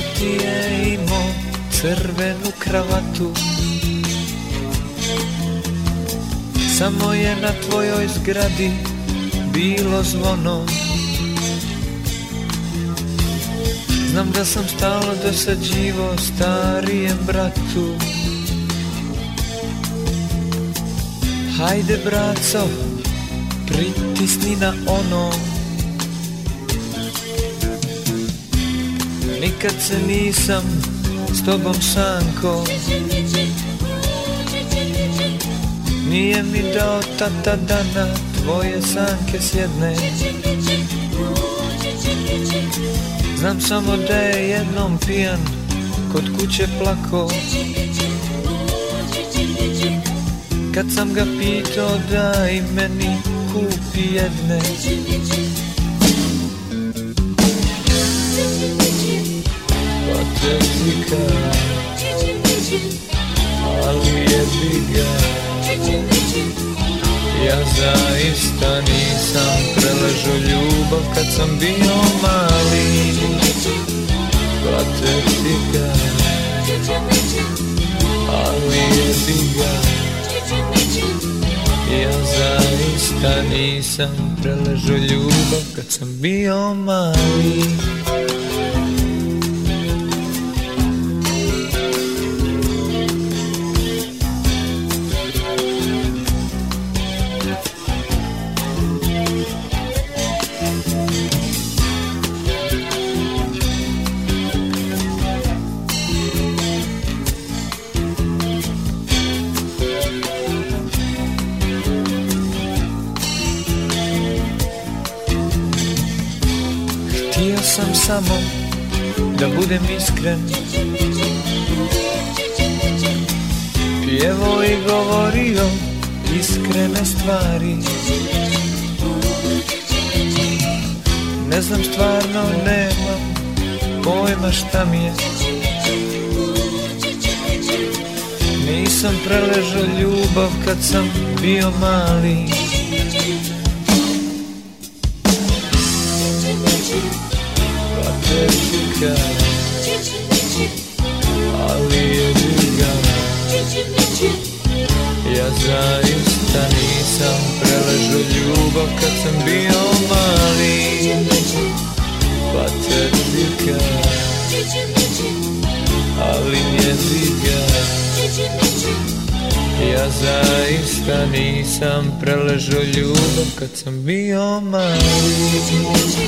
Ti je imao crvenu kravatu Samo je na tvojoj zgradi bilo zvono. Znam da sam stalno dosađivo starijem bratu. Hajde braco, pritisni na ono Nikad se nisam s tobom sanko. Nije mi dao tata dana tvoje sanke sjedne. Znam samo da je jednom pijan kod kuće plako. Kad sam ga pitao da i meni kupi jedne Ali je biga Ja zaista nisam preležao ljubav kad sam bio mali. Patetika Ali je biga Ja zaista nisam preležao ljubav kad sam bio mali sam samo da budem iskren. Pjevo i govorio iskrene stvari. Ne znam stvarno nemam pojma šta mi je. Nisam preležao ljubav kad sam bio mali Patetika Ali je druga Ja zaista nisam preležao ljubav kad sam bio mali. Patetika Ali jeziga Ja zaista nisam preležao ljubav kad sam bio mali